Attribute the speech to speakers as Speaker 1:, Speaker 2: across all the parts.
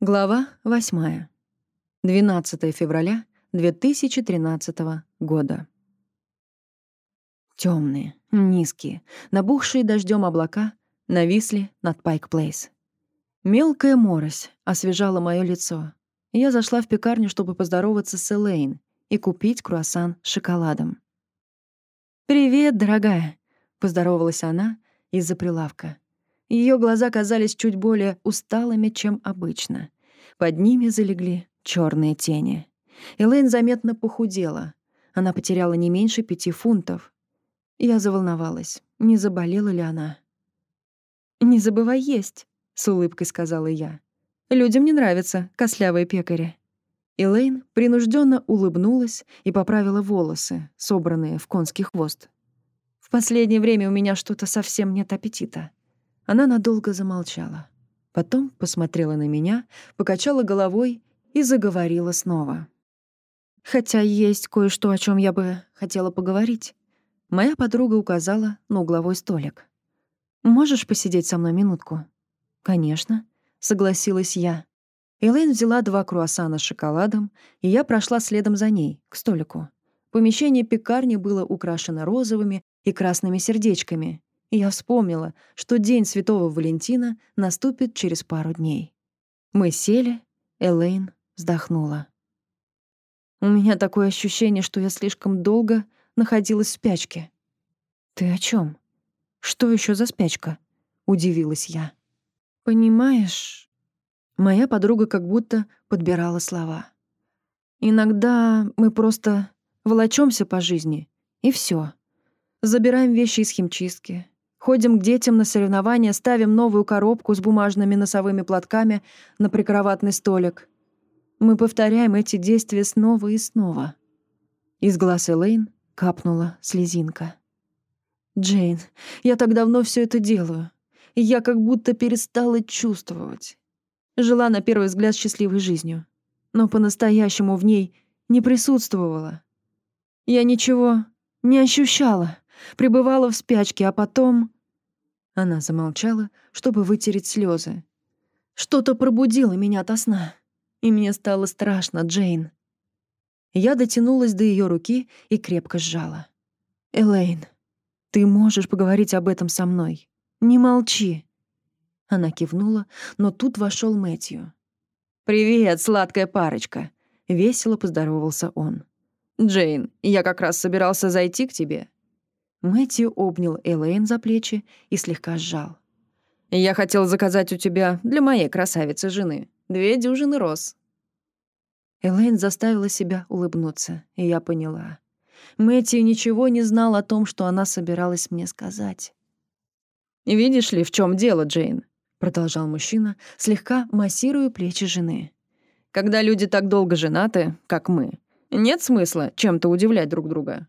Speaker 1: Глава 8. 12 февраля 2013 года. Темные, низкие, набухшие дождем облака нависли над Пайк-Плейс. Мелкая морось освежала мое лицо. Я зашла в пекарню, чтобы поздороваться с Элейн и купить круассан с шоколадом. «Привет, дорогая!» — поздоровалась она из-за прилавка. Ее глаза казались чуть более усталыми, чем обычно. Под ними залегли черные тени. Элейн заметно похудела. Она потеряла не меньше пяти фунтов. Я заволновалась, не заболела ли она. «Не забывай есть», — с улыбкой сказала я. «Людям не нравятся кослявые пекари». Элейн принужденно улыбнулась и поправила волосы, собранные в конский хвост. «В последнее время у меня что-то совсем нет аппетита». Она надолго замолчала. Потом посмотрела на меня, покачала головой и заговорила снова. «Хотя есть кое-что, о чем я бы хотела поговорить». Моя подруга указала на угловой столик. «Можешь посидеть со мной минутку?» «Конечно», — согласилась я. Элейн взяла два круассана с шоколадом, и я прошла следом за ней, к столику. Помещение пекарни было украшено розовыми и красными сердечками, я вспомнила, что День Святого Валентина наступит через пару дней. Мы сели, Элейн вздохнула. У меня такое ощущение, что я слишком долго находилась в спячке. Ты о чем? Что еще за спячка? Удивилась я. Понимаешь, моя подруга как будто подбирала слова. Иногда мы просто волочемся по жизни, и все. Забираем вещи из химчистки, Ходим к детям на соревнования, ставим новую коробку с бумажными носовыми платками на прикроватный столик. Мы повторяем эти действия снова и снова. Из глаз Элейн капнула слезинка. «Джейн, я так давно все это делаю, я как будто перестала чувствовать. Жила на первый взгляд счастливой жизнью, но по-настоящему в ней не присутствовала. Я ничего не ощущала, пребывала в спячке, а потом... Она замолчала, чтобы вытереть слезы. Что-то пробудило меня ото сна, и мне стало страшно, Джейн. Я дотянулась до ее руки и крепко сжала. «Элейн, ты можешь поговорить об этом со мной. Не молчи». Она кивнула, но тут вошел Мэтью. «Привет, сладкая парочка!» — весело поздоровался он. «Джейн, я как раз собирался зайти к тебе. Мэтью обнял Элейн за плечи и слегка сжал. «Я хотел заказать у тебя для моей красавицы-жены две дюжины роз». Элейн заставила себя улыбнуться, и я поняла. Мэтью ничего не знал о том, что она собиралась мне сказать. «Видишь ли, в чем дело, Джейн?» — продолжал мужчина, слегка массируя плечи жены. «Когда люди так долго женаты, как мы, нет смысла чем-то удивлять друг друга.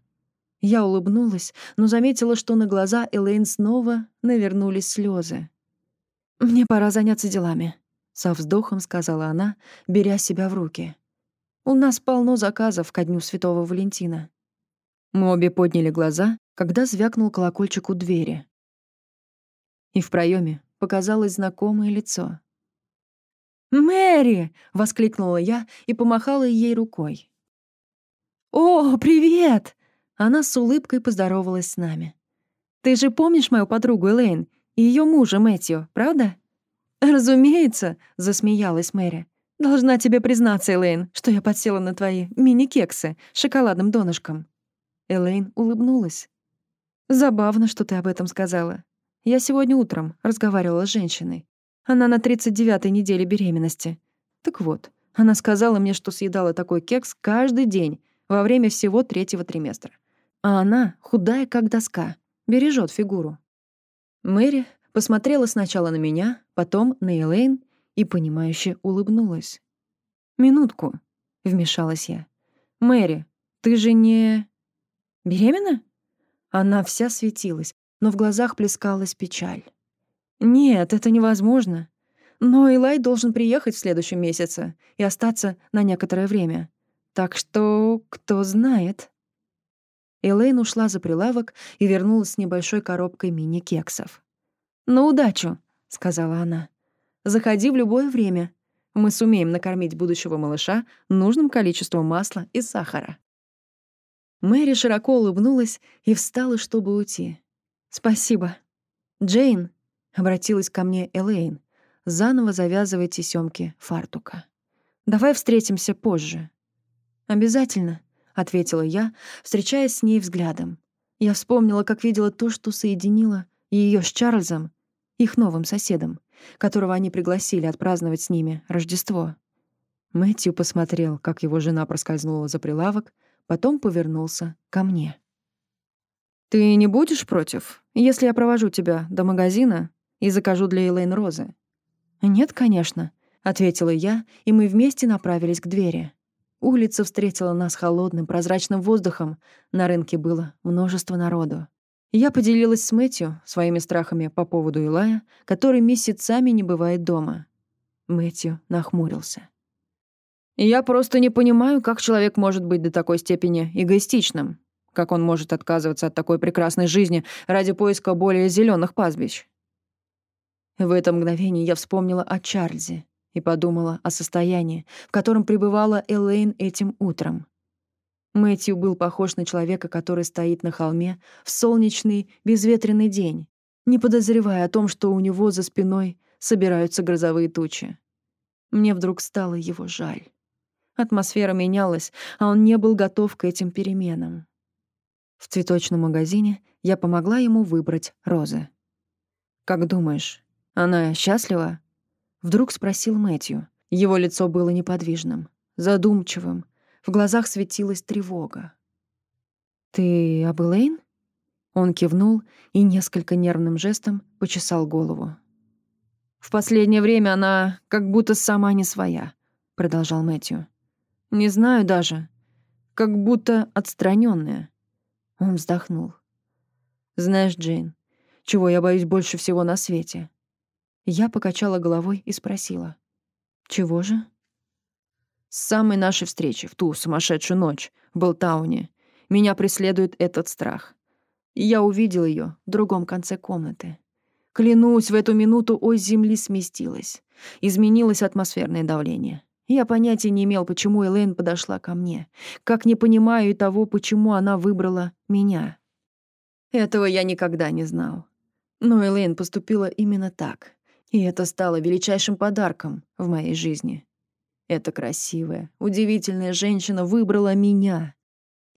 Speaker 1: Я улыбнулась, но заметила, что на глаза Элейн снова навернулись слезы. «Мне пора заняться делами», — со вздохом сказала она, беря себя в руки. «У нас полно заказов ко дню Святого Валентина». Мы обе подняли глаза, когда звякнул колокольчик у двери. И в проеме показалось знакомое лицо. «Мэри!» — воскликнула я и помахала ей рукой. «О, привет!» Она с улыбкой поздоровалась с нами. «Ты же помнишь мою подругу Элейн и ее мужа Мэтью, правда?» «Разумеется», — засмеялась Мэри. «Должна тебе признаться, Элейн, что я подсела на твои мини-кексы с шоколадным донышком». Элейн улыбнулась. «Забавно, что ты об этом сказала. Я сегодня утром разговаривала с женщиной. Она на 39-й неделе беременности. Так вот, она сказала мне, что съедала такой кекс каждый день во время всего третьего триместра. А она худая, как доска, бережет фигуру. Мэри посмотрела сначала на меня, потом на Элейн и, понимающе улыбнулась. «Минутку», — вмешалась я. «Мэри, ты же не... беременна?» Она вся светилась, но в глазах плескалась печаль. «Нет, это невозможно. Но Элай должен приехать в следующем месяце и остаться на некоторое время. Так что кто знает?» Элейн ушла за прилавок и вернулась с небольшой коробкой мини-кексов. «На удачу», — сказала она. «Заходи в любое время. Мы сумеем накормить будущего малыша нужным количеством масла и сахара. Мэри широко улыбнулась и встала, чтобы уйти. «Спасибо. Джейн», — обратилась ко мне Элейн, заново завязывая тесёмки фартука. «Давай встретимся позже». «Обязательно», — ответила я, встречаясь с ней взглядом. Я вспомнила, как видела то, что соединило ее с Чарльзом, их новым соседом, которого они пригласили отпраздновать с ними Рождество. Мэтью посмотрел, как его жена проскользнула за прилавок, потом повернулся ко мне. «Ты не будешь против, если я провожу тебя до магазина и закажу для Элейн розы?» «Нет, конечно», — ответила я, и мы вместе направились к двери. Улица встретила нас холодным, прозрачным воздухом. На рынке было множество народу. Я поделилась с Мэтью своими страхами по поводу Илая, который месяцами не бывает дома. Мэтью нахмурился. «Я просто не понимаю, как человек может быть до такой степени эгоистичным. Как он может отказываться от такой прекрасной жизни ради поиска более зеленых пастбищ?» В это мгновение я вспомнила о Чарльзе и подумала о состоянии, в котором пребывала Элейн этим утром. Мэтью был похож на человека, который стоит на холме в солнечный, безветренный день, не подозревая о том, что у него за спиной собираются грозовые тучи. Мне вдруг стало его жаль. Атмосфера менялась, а он не был готов к этим переменам. В цветочном магазине я помогла ему выбрать розы. «Как думаешь, она счастлива?» Вдруг спросил Мэтью. Его лицо было неподвижным, задумчивым, в глазах светилась тревога. «Ты об Элейн?» Он кивнул и несколько нервным жестом почесал голову. «В последнее время она как будто сама не своя», — продолжал Мэтью. «Не знаю даже. Как будто отстраненная. Он вздохнул. «Знаешь, Джейн, чего я боюсь больше всего на свете?» Я покачала головой и спросила. «Чего же?» С самой нашей встречи, в ту сумасшедшую ночь, в Болтауне, меня преследует этот страх. Я увидел ее в другом конце комнаты. Клянусь, в эту минуту ось земли сместилась. Изменилось атмосферное давление. Я понятия не имел, почему Элейн подошла ко мне. Как не понимаю и того, почему она выбрала меня. Этого я никогда не знал. Но Элейн поступила именно так. И это стало величайшим подарком в моей жизни. Эта красивая, удивительная женщина выбрала меня.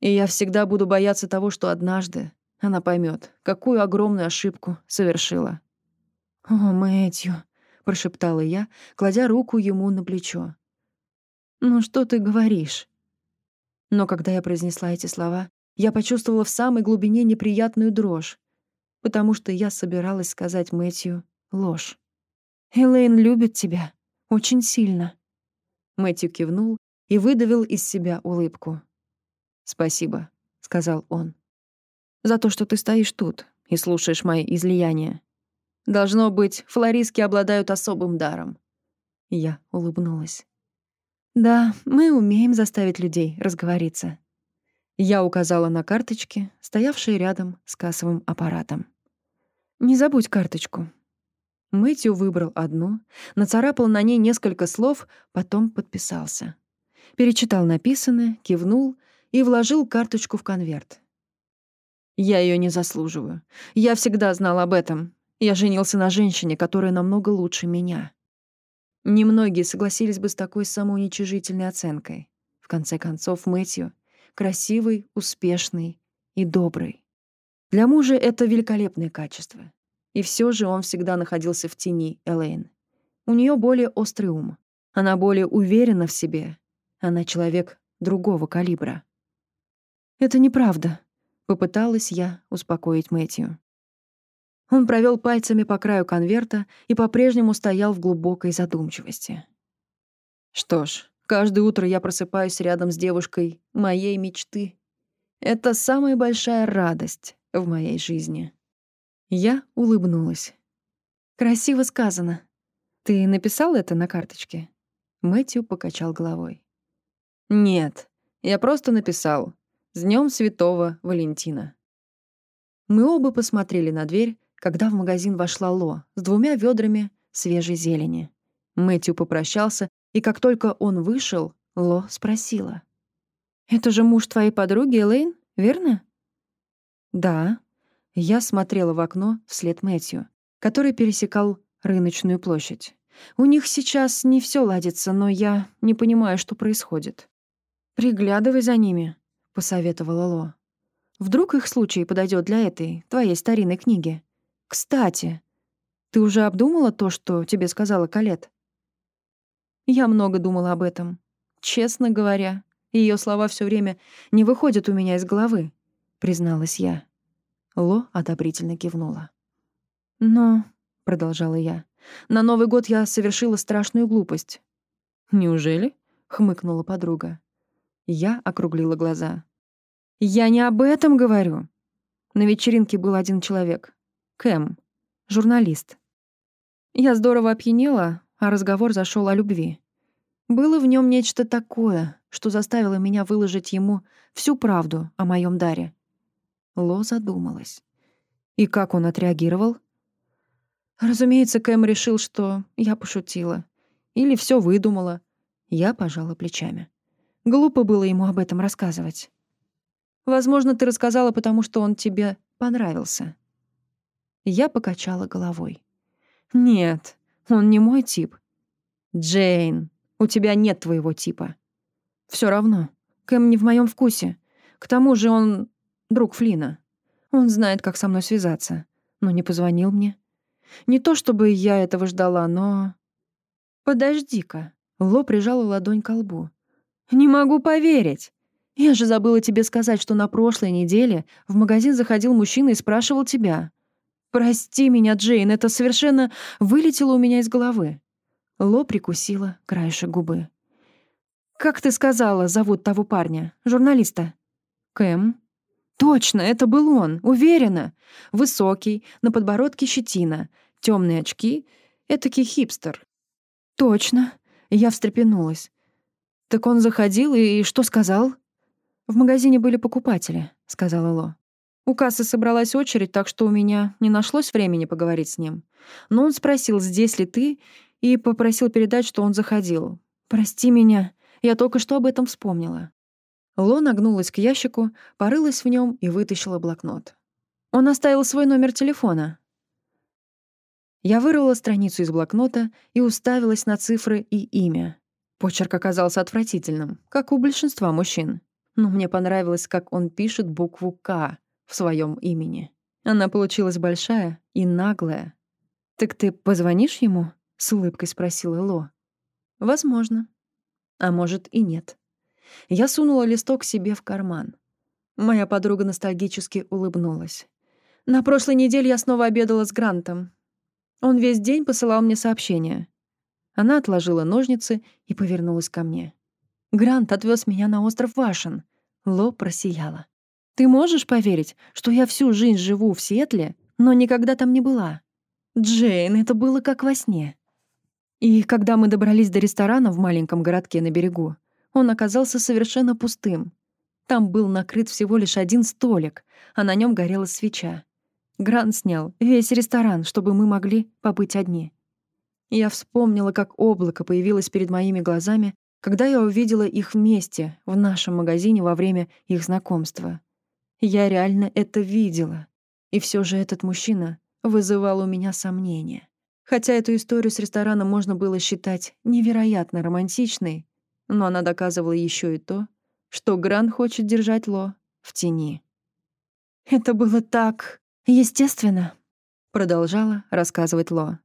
Speaker 1: И я всегда буду бояться того, что однажды она поймет, какую огромную ошибку совершила. «О, Мэтью», — прошептала я, кладя руку ему на плечо. «Ну что ты говоришь?» Но когда я произнесла эти слова, я почувствовала в самой глубине неприятную дрожь, потому что я собиралась сказать Мэтью ложь. Элейн любит тебя очень сильно». Мэтью кивнул и выдавил из себя улыбку. «Спасибо», — сказал он, — «за то, что ты стоишь тут и слушаешь мои излияния. Должно быть, флористки обладают особым даром». Я улыбнулась. «Да, мы умеем заставить людей разговориться». Я указала на карточки, стоявшие рядом с кассовым аппаратом. «Не забудь карточку. Мэтью выбрал одну, нацарапал на ней несколько слов, потом подписался. Перечитал написанное, кивнул и вложил карточку в конверт. «Я ее не заслуживаю. Я всегда знал об этом. Я женился на женщине, которая намного лучше меня». Немногие согласились бы с такой самоуничижительной оценкой. В конце концов, Мэтью — красивый, успешный и добрый. Для мужа это великолепное качество. И все же он всегда находился в тени Элейн. У нее более острый ум. Она более уверена в себе. Она человек другого калибра. «Это неправда», — попыталась я успокоить Мэтью. Он провел пальцами по краю конверта и по-прежнему стоял в глубокой задумчивости. «Что ж, каждое утро я просыпаюсь рядом с девушкой моей мечты. Это самая большая радость в моей жизни». Я улыбнулась. «Красиво сказано. Ты написал это на карточке?» Мэтью покачал головой. «Нет, я просто написал. С днем Святого Валентина». Мы оба посмотрели на дверь, когда в магазин вошла Ло с двумя ведрами свежей зелени. Мэтью попрощался И как только он вышел, Ло спросила. «Это же муж твоей подруги, Элейн, верно?» «Да». Я смотрела в окно вслед Мэтью, который пересекал рыночную площадь. «У них сейчас не все ладится, но я не понимаю, что происходит». «Приглядывай за ними», — посоветовала Ло. «Вдруг их случай подойдет для этой, твоей старинной книги. Кстати, ты уже обдумала то, что тебе сказала Калет?» Я много думала об этом. Честно говоря, ее слова все время не выходят у меня из головы, призналась я. Ло одобрительно кивнула. «Но», — продолжала я, — «на Новый год я совершила страшную глупость». «Неужели?» — хмыкнула подруга. Я округлила глаза. «Я не об этом говорю». На вечеринке был один человек. Кэм, журналист. Я здорово опьянела, а разговор зашел о любви. Было в нем нечто такое, что заставило меня выложить ему всю правду о моем даре. Ло задумалась. И как он отреагировал? Разумеется, Кэм решил, что я пошутила. Или все выдумала. Я пожала плечами. Глупо было ему об этом рассказывать. Возможно, ты рассказала, потому что он тебе понравился. Я покачала головой. Нет, он не мой тип. Джейн, у тебя нет твоего типа. Все равно, Кэм не в моем вкусе. К тому же он друг Флина. Он знает, как со мной связаться, но не позвонил мне. Не то чтобы я этого ждала, но... Подожди-ка. Ло прижала ладонь к лбу. Не могу поверить. Я же забыла тебе сказать, что на прошлой неделе в магазин заходил мужчина и спрашивал тебя. Прости меня, Джейн, это совершенно вылетело у меня из головы. Ло прикусила краешек губы. «Как ты сказала, зовут того парня? Журналиста?» «Кэм». «Точно, это был он, уверена. Высокий, на подбородке щетина, темные очки, этакий хипстер». «Точно». Я встрепенулась. «Так он заходил и что сказал?» «В магазине были покупатели», — сказала Ло. У кассы собралась очередь, так что у меня не нашлось времени поговорить с ним. Но он спросил, здесь ли ты, и попросил передать, что он заходил. «Прости меня, я только что об этом вспомнила». Ло нагнулась к ящику, порылась в нем и вытащила блокнот. Он оставил свой номер телефона. Я вырвала страницу из блокнота и уставилась на цифры и имя. Почерк оказался отвратительным, как у большинства мужчин. Но мне понравилось, как он пишет букву «К» в своем имени. Она получилась большая и наглая. «Так ты позвонишь ему?» — с улыбкой спросила Ло. «Возможно. А может и нет». Я сунула листок себе в карман. Моя подруга ностальгически улыбнулась. На прошлой неделе я снова обедала с Грантом. Он весь день посылал мне сообщения. Она отложила ножницы и повернулась ко мне. Грант отвез меня на остров Вашин. Ло просияла. Ты можешь поверить, что я всю жизнь живу в Сиэтле, но никогда там не была? Джейн, это было как во сне. И когда мы добрались до ресторана в маленьком городке на берегу, он оказался совершенно пустым. Там был накрыт всего лишь один столик, а на нем горела свеча. Грант снял весь ресторан, чтобы мы могли побыть одни. Я вспомнила, как облако появилось перед моими глазами, когда я увидела их вместе в нашем магазине во время их знакомства. Я реально это видела. И все же этот мужчина вызывал у меня сомнения. Хотя эту историю с рестораном можно было считать невероятно романтичной, но она доказывала еще и то, что Гран хочет держать Ло в тени. «Это было так естественно», — продолжала рассказывать Ло.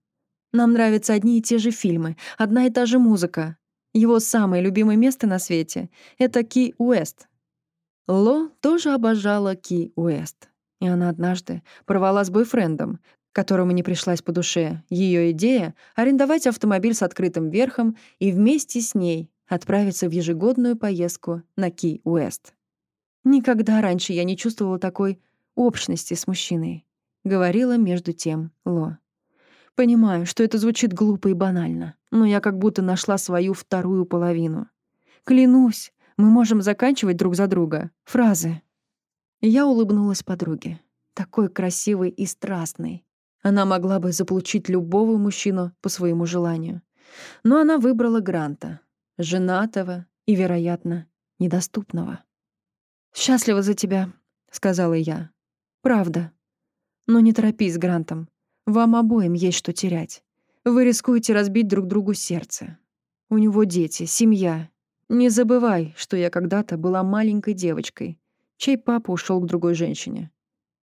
Speaker 1: «Нам нравятся одни и те же фильмы, одна и та же музыка. Его самое любимое место на свете — это Ки-Уэст, Ло тоже обожала Ки Уэст. И она однажды порвала с бойфрендом, которому не пришлась по душе ее идея арендовать автомобиль с открытым верхом и вместе с ней отправиться в ежегодную поездку на Ки Уэст. Никогда раньше я не чувствовала такой общности с мужчиной, говорила между тем Ло. Понимаю, что это звучит глупо и банально, но я как будто нашла свою вторую половину. Клянусь, мы можем заканчивать друг за друга. Фразы. Я улыбнулась подруге. Такой красивой и страстной. Она могла бы заполучить любого мужчину по своему желанию. Но она выбрала Гранта, женатого и, вероятно, недоступного. «Счастлива за тебя», — сказала я. «Правда. Но не торопись Грантом. Вам обоим есть что терять. Вы рискуете разбить друг другу сердце. У него дети, семья. Не забывай, что я когда-то была маленькой девочкой, чей папа ушел к другой женщине.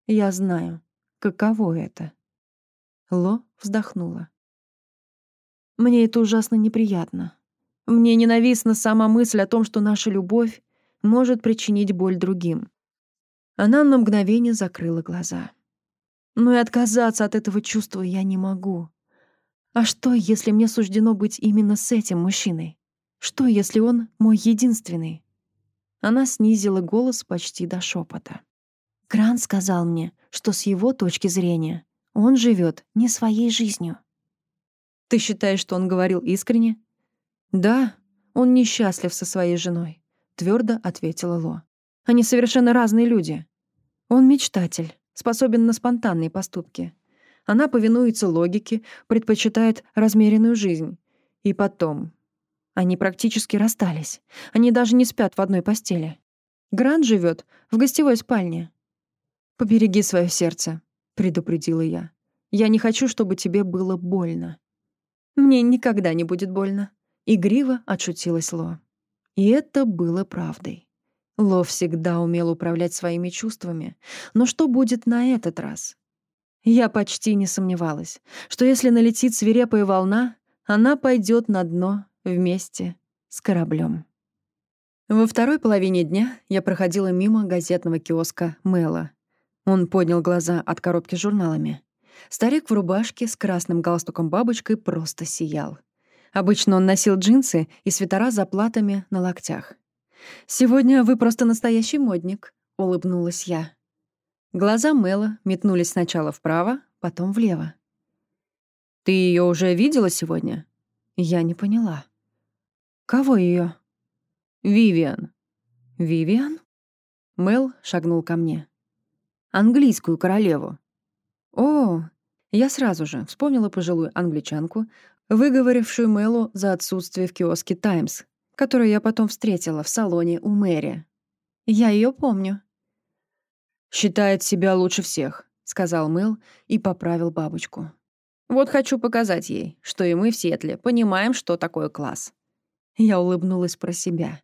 Speaker 1: Я знаю, каково это». Ло вздохнула. «Мне это ужасно неприятно. Мне ненавистна сама мысль о том, что наша любовь может причинить боль другим. Она на мгновение закрыла глаза. Но и отказаться от этого чувства я не могу. А что, если мне суждено быть именно с этим мужчиной? Что, если он мой единственный? Она снизила голос почти до шепота. Грант сказал мне, что с его точки зрения он живет не своей жизнью. Ты считаешь, что он говорил искренне? Да, он несчастлив со своей женой. — твердо ответила Ло. «Они совершенно разные люди. Он мечтатель, способен на спонтанные поступки. Она повинуется логике, предпочитает размеренную жизнь. И потом... Они практически расстались. Они даже не спят в одной постели. Грант живет в гостевой спальне. «Побереги свое сердце», — предупредила я. «Я не хочу, чтобы тебе было больно». «Мне никогда не будет больно», — игриво отшутилась Ло. И это было правдой. Ло всегда умел управлять своими чувствами. Но что будет на этот раз? Я почти не сомневалась, что если налетит свирепая волна, она пойдет на дно вместе с кораблем. Во второй половине дня я проходила мимо газетного киоска Мэла. Он поднял глаза от коробки с журналами. Старик в рубашке с красным галстуком-бабочкой просто сиял. Обычно он носил джинсы и свитера с заплатами на локтях. «Сегодня вы просто настоящий модник», — улыбнулась я. Глаза Мэла метнулись сначала вправо, потом влево. «Ты ее уже видела сегодня?» Я не поняла. «Кого ее? «Вивиан». «Вивиан?» Мэл шагнул ко мне. «Английскую королеву». «О!» Я сразу же вспомнила пожилую англичанку, выговорившую Мэлу за отсутствие в киоске «Таймс», которую я потом встретила в салоне у Мэри. Я ее помню. «Считает себя лучше всех», — сказал Мэл и поправил бабочку. «Вот хочу показать ей, что и мы в Сиэтле понимаем, что такое класс». Я улыбнулась про себя.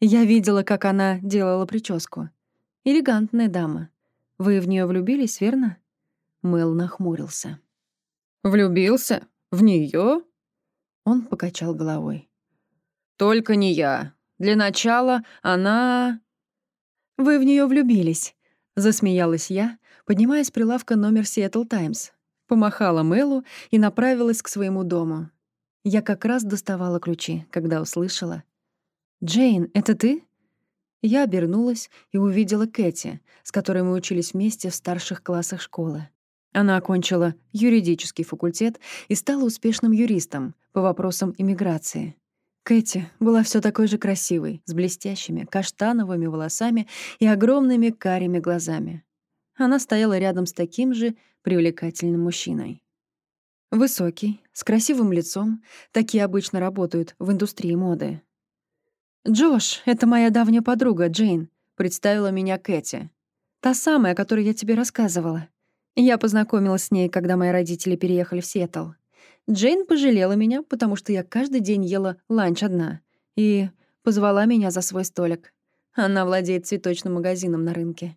Speaker 1: Я видела, как она делала прическу. Элегантная дама. Вы в нее влюбились, верно? Мэл нахмурился. «Влюбился? В нее? Он покачал головой. Только не я. Для начала она... Вы в нее влюбились, засмеялась я, поднимая с прилавка номер Seattle Times. Помахала Мэлу и направилась к своему дому. Я как раз доставала ключи, когда услышала. «Джейн, это ты?» Я обернулась и увидела Кэти, с которой мы учились вместе в старших классах школы. Она окончила юридический факультет и стала успешным юристом по вопросам иммиграции. Кэти была все такой же красивой, с блестящими каштановыми волосами и огромными карими глазами. Она стояла рядом с таким же привлекательным мужчиной. Высокий, с красивым лицом, такие обычно работают в индустрии моды. «Джош, это моя давняя подруга, Джейн», — представила меня Кэти. «Та самая, о которой я тебе рассказывала. Я познакомилась с ней, когда мои родители переехали в Сиэтл. Джейн пожалела меня, потому что я каждый день ела ланч одна, и позвала меня за свой столик. Она владеет цветочным магазином на рынке.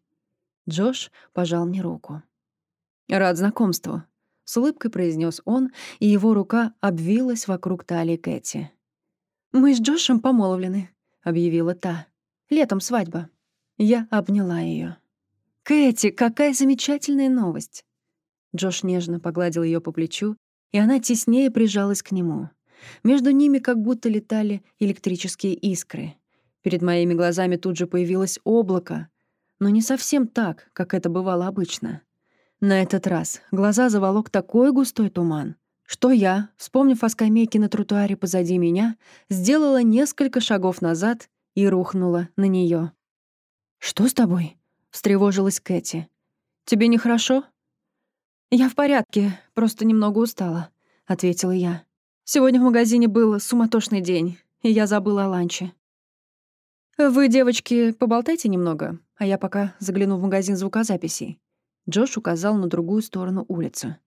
Speaker 1: Джош пожал мне руку. «Рад знакомству», — с улыбкой произнес он, и его рука обвилась вокруг талии Кэти. «Мы с Джошем помолвлены», — объявила та. «Летом свадьба». Я обняла ее. «Кэти, какая замечательная новость!» Джош нежно погладил ее по плечу, и она теснее прижалась к нему. Между ними как будто летали электрические искры. Перед моими глазами тут же появилось облако, но не совсем так, как это бывало обычно. На этот раз глаза заволок такой густой туман, что я, вспомнив о скамейке на тротуаре позади меня, сделала несколько шагов назад и рухнула на нее. «Что с тобой?» Встревожилась Кэти. «Тебе нехорошо?» «Я в порядке, просто немного устала», — ответила я. Сегодня в магазине был суматошный день, и я забыла о ланче. Вы, девочки, поболтайте немного, а я пока загляну в магазин звукозаписей. Джош указал на другую сторону улицы.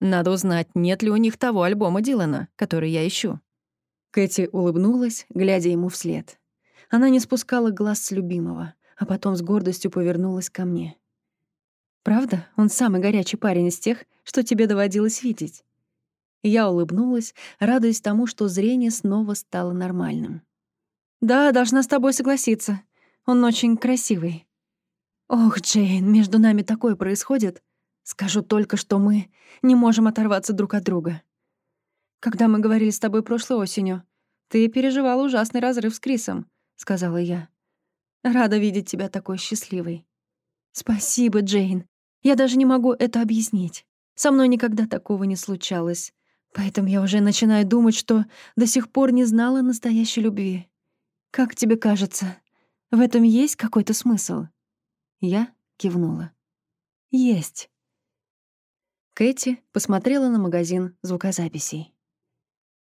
Speaker 1: Надо узнать, нет ли у них того альбома Дилана, который я ищу. Кэти улыбнулась, глядя ему вслед. Она не спускала глаз с любимого, а потом с гордостью повернулась ко мне. «Правда? Он самый горячий парень из тех, что тебе доводилось видеть?» Я улыбнулась, радуясь тому, что зрение снова стало нормальным. «Да, должна с тобой согласиться. Он очень красивый». «Ох, Джейн, между нами такое происходит. Скажу только, что мы не можем оторваться друг от друга. Когда мы говорили с тобой прошлой осенью, ты переживала ужасный разрыв с Крисом», — сказала я. «Рада видеть тебя такой счастливой». «Спасибо, Джейн. Я даже не могу это объяснить. Со мной никогда такого не случалось. Поэтому я уже начинаю думать, что до сих пор не знала настоящей любви. Как тебе кажется, в этом есть какой-то смысл? Я кивнула. Есть. Кэти посмотрела на магазин звукозаписей.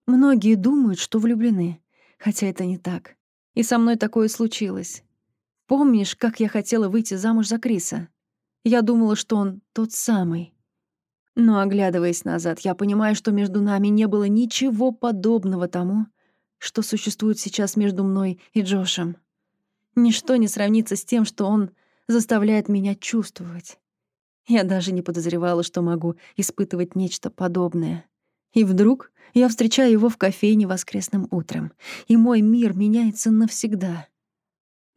Speaker 1: Многие думают, что влюблены, хотя это не так. И со мной такое случилось. Помнишь, как я хотела выйти замуж за Криса? Я думала, что он тот самый. Но, оглядываясь назад, я понимаю, что между нами не было ничего подобного тому, что существует сейчас между мной и Джошем. Ничто не сравнится с тем, что он заставляет меня чувствовать. Я даже не подозревала, что могу испытывать нечто подобное. И вдруг я встречаю его в кофейне воскресным утром, и мой мир меняется навсегда.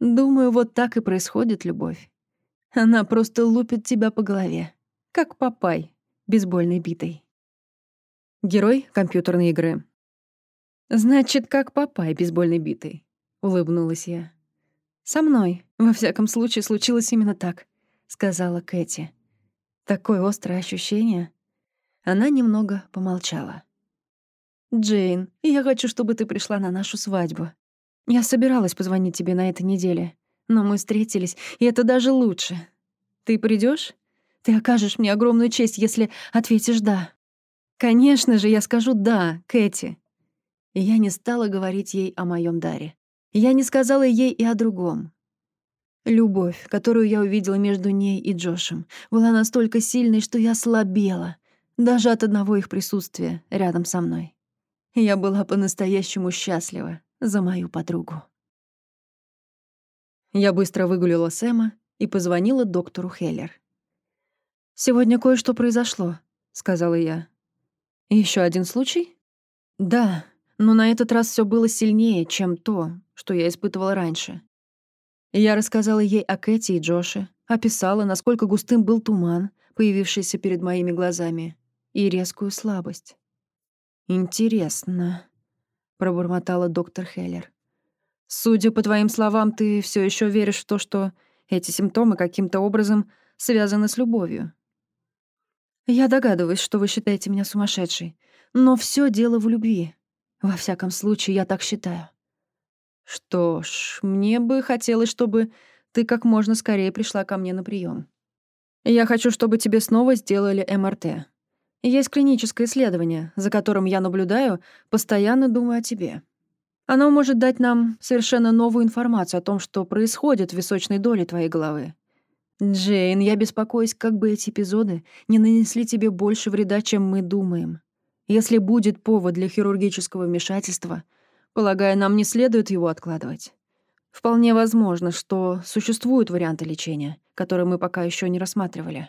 Speaker 1: Думаю, вот так и происходит любовь. Она просто лупит тебя по голове, как папай бейсбольной битой. Герой компьютерной игры. «Значит, как папай бейсбольной битой», — улыбнулась я. «Со мной, во всяком случае, случилось именно так», — сказала Кэти. «Такое острое ощущение». Она немного помолчала. «Джейн, я хочу, чтобы ты пришла на нашу свадьбу. Я собиралась позвонить тебе на этой неделе, но мы встретились, и это даже лучше. Ты придешь? Ты окажешь мне огромную честь, если ответишь «да». Конечно же, я скажу «да», Кэти. И я не стала говорить ей о моем даре. Я не сказала ей и о другом. Любовь, которую я увидела между ней и Джошем, была настолько сильной, что я слабела, даже от одного их присутствия рядом со мной. Я была по-настоящему счастлива за мою подругу. Я быстро выгулила Сэма и позвонила доктору Хеллер. «Сегодня кое-что произошло», — сказала я. Еще один случай?» «Да, но на этот раз все было сильнее, чем то, что я испытывала раньше. Я рассказала ей о Кэти и Джоше, описала, насколько густым был туман, появившийся перед моими глазами, и резкую слабость. «Интересно», — пробормотала доктор Хеллер. «Судя по твоим словам, ты все еще веришь в то, что эти симптомы каким-то образом связаны с любовью?» Я догадываюсь, что вы считаете меня сумасшедшей, но все дело в любви. Во всяком случае, я так считаю. Что ж, мне бы хотелось, чтобы ты как можно скорее пришла ко мне на прием. Я хочу, чтобы тебе снова сделали МРТ. Есть клиническое исследование, за которым я наблюдаю, постоянно думаю о тебе. Оно может дать нам совершенно новую информацию о том, что происходит в височной доле твоей головы. «Джейн, я беспокоюсь, как бы эти эпизоды не нанесли тебе больше вреда, чем мы думаем. Если будет повод для хирургического вмешательства, полагаю, нам не следует его откладывать. Вполне возможно, что существуют варианты лечения, которые мы пока еще не рассматривали».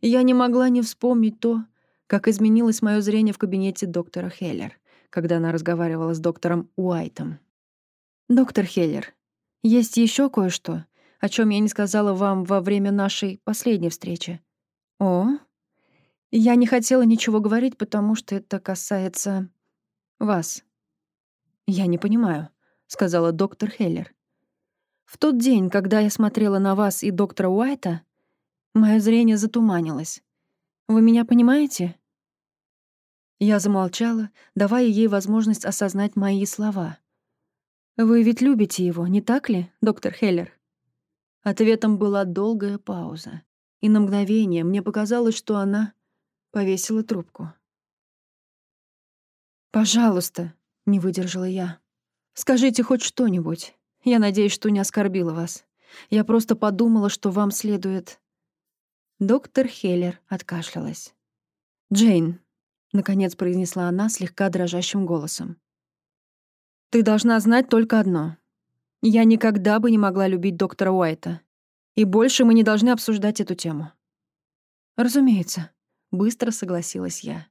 Speaker 1: Я не могла не вспомнить то, как изменилось мое зрение в кабинете доктора Хеллер, когда она разговаривала с доктором Уайтом. «Доктор Хеллер, есть еще кое-что, о чем я не сказала вам во время нашей последней встречи. О, я не хотела ничего говорить, потому что это касается вас. Я не понимаю, сказала доктор Хеллер. В тот день, когда я смотрела на вас и доктора Уайта, мое зрение затуманилось. Вы меня понимаете? Я замолчала, давая ей возможность осознать мои слова. Вы ведь любите его, не так ли, доктор Хеллер? Ответом была долгая пауза, и на мгновение мне показалось, что она повесила трубку. «Пожалуйста», — не выдержала я. «Скажите хоть что-нибудь. Я надеюсь, что не оскорбила вас. Я просто подумала, что вам следует...» Доктор Хеллер откашлялась. «Джейн», — наконец произнесла она слегка дрожащим голосом. «Ты должна знать только одно. Я никогда бы не могла любить доктора Уайта. И больше мы не должны обсуждать эту тему». «Разумеется», — быстро согласилась я.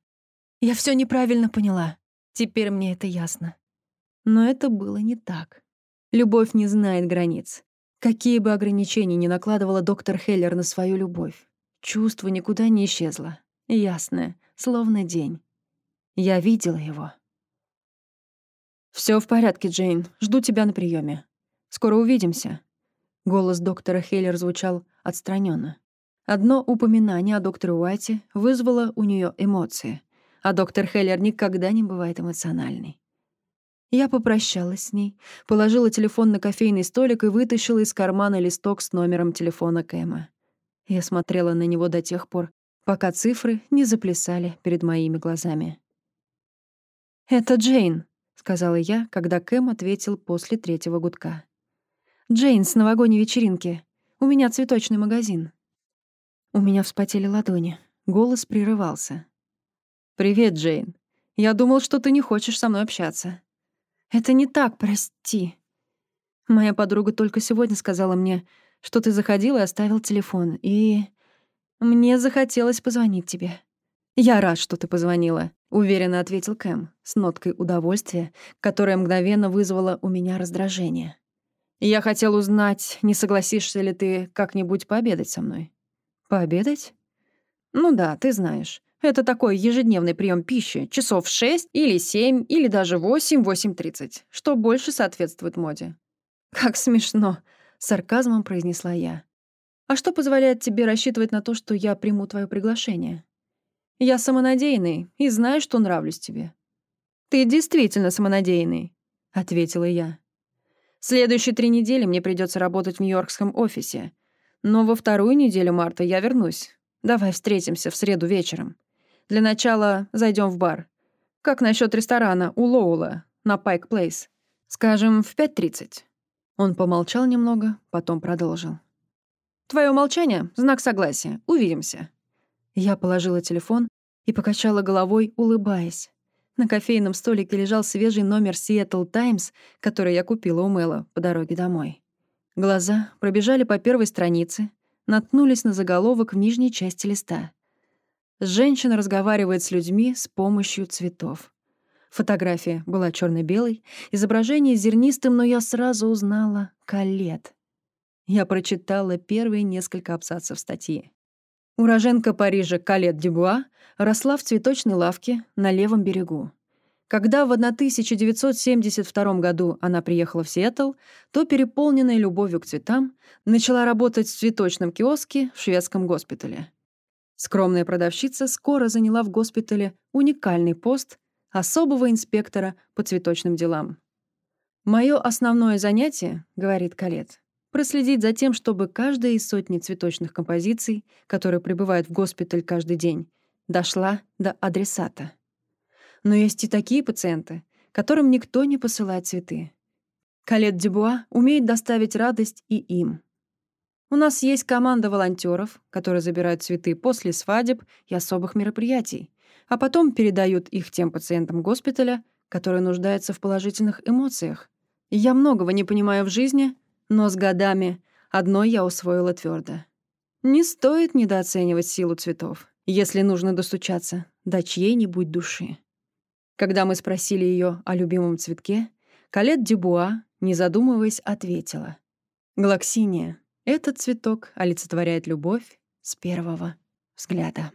Speaker 1: «Я все неправильно поняла. Теперь мне это ясно». Но это было не так. Любовь не знает границ. Какие бы ограничения ни накладывала доктор Хеллер на свою любовь, чувство никуда не исчезло. Ясное, словно день. Я видела его. Все в порядке, Джейн. Жду тебя на приеме. Скоро увидимся». Голос доктора Хейлер звучал отстраненно. Одно упоминание о докторе Уайте вызвало у нее эмоции, а доктор Хейлер никогда не бывает эмоциональной. Я попрощалась с ней, положила телефон на кофейный столик и вытащила из кармана листок с номером телефона Кэма. Я смотрела на него до тех пор, пока цифры не заплясали перед моими глазами. «Это Джейн», — сказала я, когда Кэм ответил после третьего гудка. «Джейн с новогодней вечеринки. У меня цветочный магазин». У меня вспотели ладони. Голос прерывался. «Привет, Джейн. Я думал, что ты не хочешь со мной общаться». «Это не так, прости». Моя подруга только сегодня сказала мне, что ты заходил и оставил телефон, и... Мне захотелось позвонить тебе. Я рад, что ты позвонила, уверенно ответил Кэм с ноткой удовольствия, которая мгновенно вызвала у меня раздражение. Я хотел узнать, не согласишься ли ты как-нибудь пообедать со мной. Пообедать? Ну да, ты знаешь. Это такой ежедневный прием пищи, часов 6 или 7, или даже 8-8.30, что больше соответствует моде. Как смешно, сарказмом произнесла я. А что позволяет тебе рассчитывать на то, что я приму твое приглашение? Я самонадеянный и знаю, что нравлюсь тебе. Ты действительно самонадеянный, ответила я. Следующие три недели мне придется работать в нью-йоркском офисе, но во вторую неделю марта я вернусь. Давай встретимся в среду вечером. Для начала зайдем в бар. Как насчет ресторана у Лоула на Пайк Плейс? Скажем, в 5.30. Он помолчал немного, потом продолжил. Твое молчание — знак согласия. Увидимся». Я положила телефон и покачала головой, улыбаясь. На кофейном столике лежал свежий номер Seattle Times, который я купила у Мэла по дороге домой. Глаза пробежали по первой странице, наткнулись на заголовок в нижней части листа. Женщина разговаривает с людьми с помощью цветов. Фотография была черно белой изображение зернистым, но я сразу узнала Калет. Я прочитала первые несколько абзацев статьи. Уроженка Парижа Калет Дюбуа росла в цветочной лавке на левом берегу. Когда в 1972 году она приехала в Сиэтл, то, переполненная любовью к цветам, начала работать в цветочном киоске в шведском госпитале. Скромная продавщица скоро заняла в госпитале уникальный пост особого инспектора по цветочным делам. «Моё основное занятие, — говорит Калет, проследить за тем, чтобы каждая из сотни цветочных композиций, которые прибывают в госпиталь каждый день, дошла до адресата. Но есть и такие пациенты, которым никто не посылает цветы. Калет Дебуа умеет доставить радость и им. У нас есть команда волонтеров, которые забирают цветы после свадеб и особых мероприятий, а потом передают их тем пациентам госпиталя, которые нуждаются в положительных эмоциях. Я многого не понимаю в жизни, но с годами одно я усвоила твердо. Не стоит недооценивать силу цветов, если нужно достучаться до чьей-нибудь души. Когда мы спросили ее о любимом цветке, Калет Дюбуа, не задумываясь, ответила. «Глоксиния. Этот цветок олицетворяет любовь с первого взгляда».